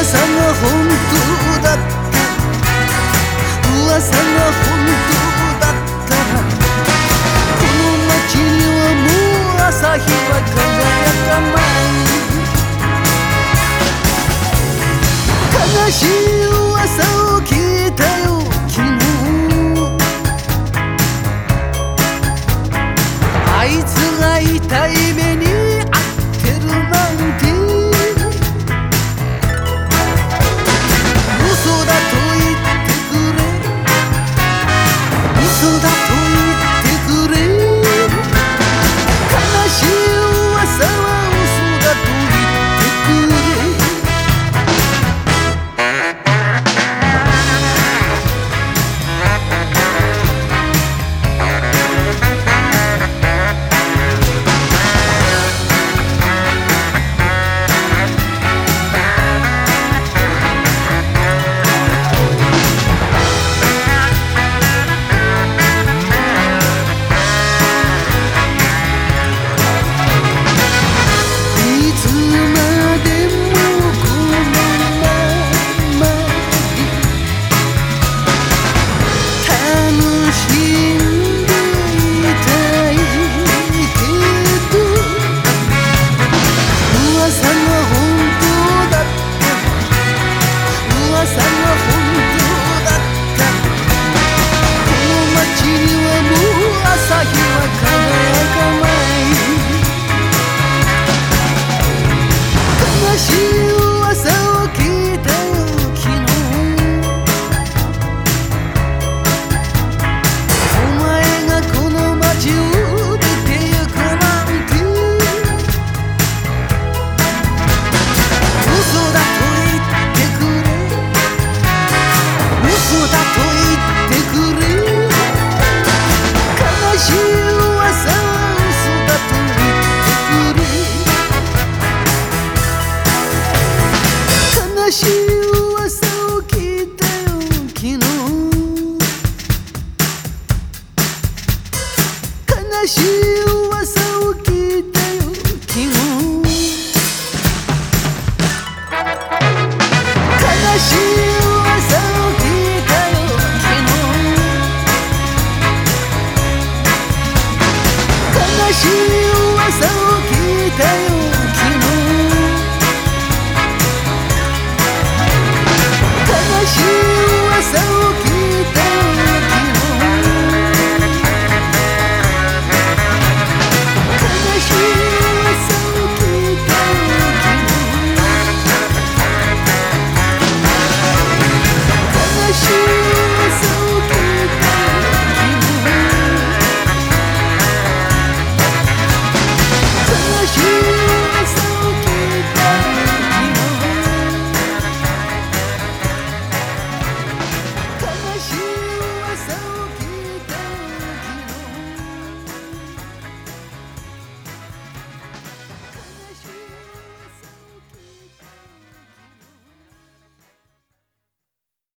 la sana juntuda la sana juntuda kuno machili wa mu asahi しい噂を聞いたよ昨日悲しい噂を聞いたよ昨日悲しい噂を聞いたよ昨日悲しい